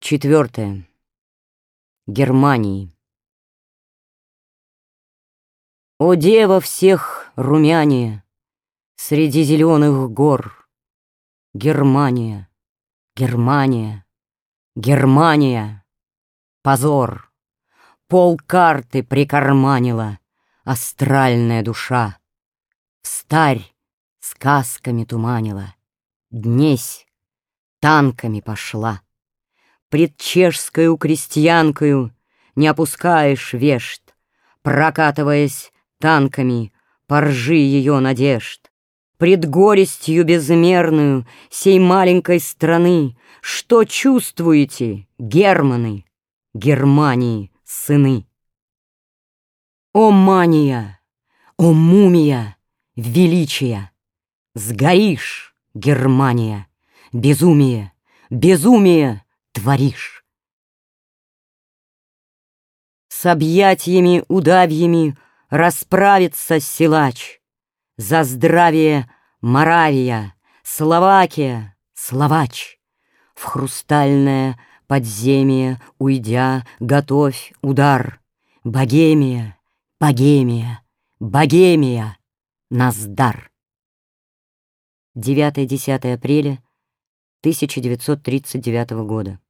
Четвертое. Германии. О, дева всех румянее Среди зеленых гор! Германия, Германия, Германия! Позор! Пол карты прикарманила Астральная душа. Встарь сказками туманила, Днесь танками пошла. Пред чешскою крестьянкою Не опускаешь вешт, Прокатываясь танками Поржи ее надежд. Пред горестью безмерную Сей маленькой страны Что чувствуете, германы, Германии сыны? О мания, о мумия, величия! Сгоришь, Германия, безумие, безумие творишь. С объятиями удавьями расправится силач. За здравие Моравия, Словакия, Словач. В хрустальное подземье уйдя, готовь удар. Богемия, Богемия, Богемия, Наздар. 9-10 апреля 1939 года.